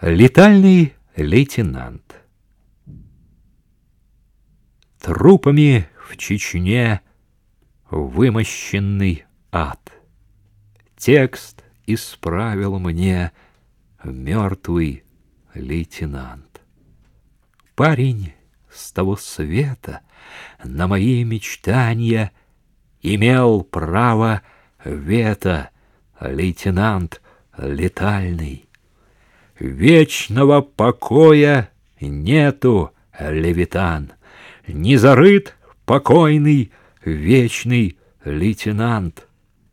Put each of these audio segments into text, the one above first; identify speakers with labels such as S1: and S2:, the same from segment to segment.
S1: Летальный лейтенант Трупами в Чечне вымощенный ад. Текст исправил мне мертвый лейтенант. Парень с того света на мои мечтания имел право вето, лейтенант летальный. Вечного покоя нету, левитан, Не зарыт покойный вечный лейтенант.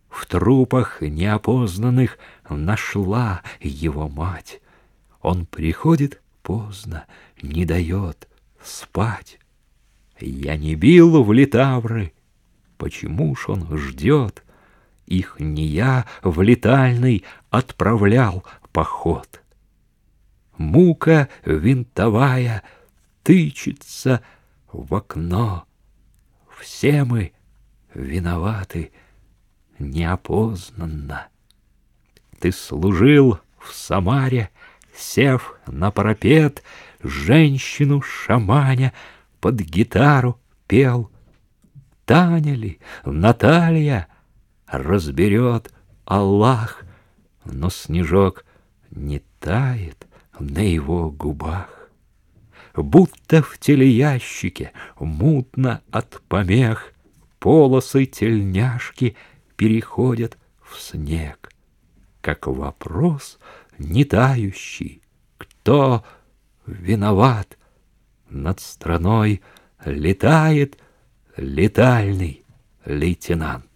S1: В трупах неопознанных нашла его мать. Он приходит поздно, не дает спать. Я не бил в литавры, почему ж он ждет? Их не я в летальный отправлял поход мука винтовая тычется в окно. Все мы виноваты неопознанно. Ты служил в Самаре, сев на парапет, женщину шаманя под гитару пел. Таня ли, Наталья, разберет Аллах, но снежок не тает на его губах. Будто в телеящике, мутно от помех, Полосы тельняшки переходят в снег, Как вопрос не тающий, кто виноват? Над страной летает летальный лейтенант.